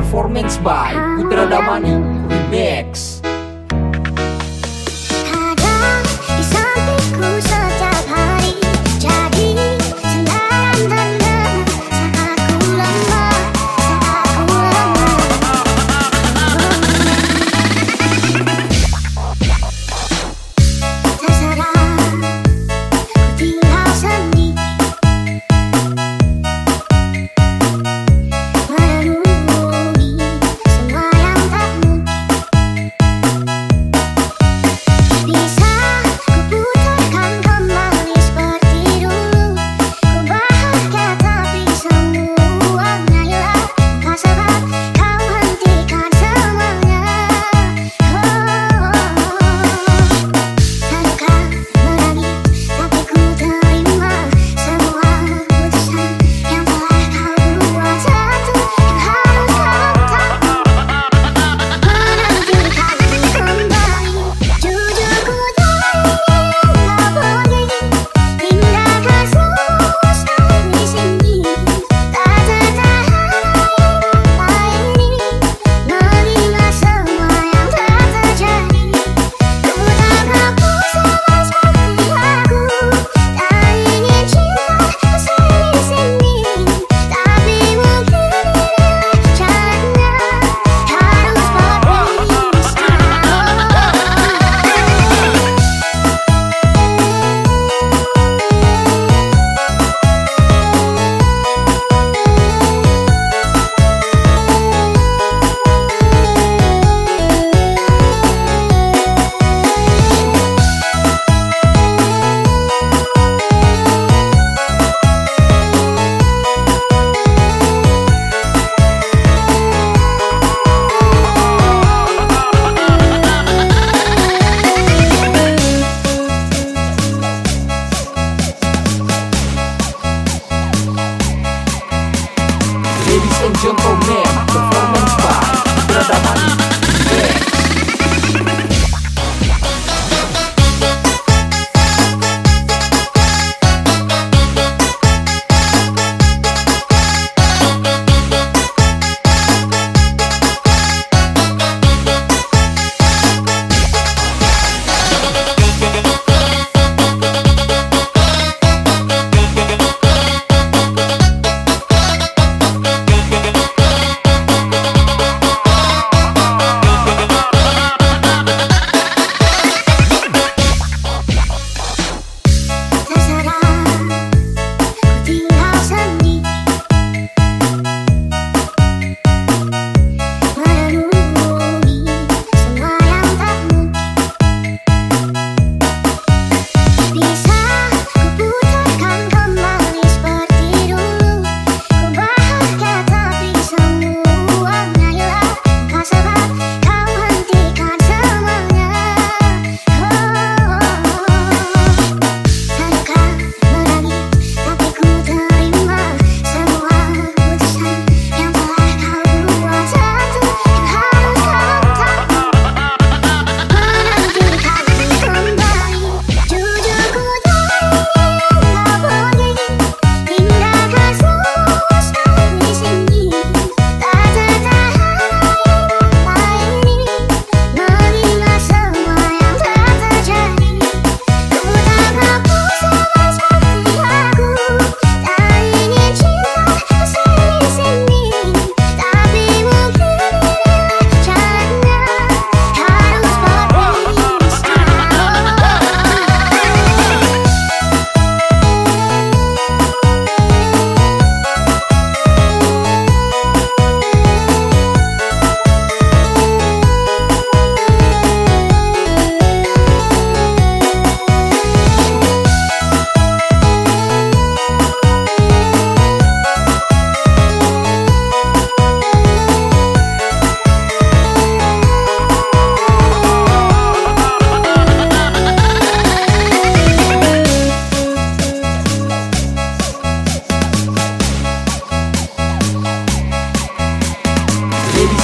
Performance by Putra Damani Remix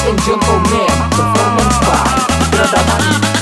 and Jumbo Man, performance by Brother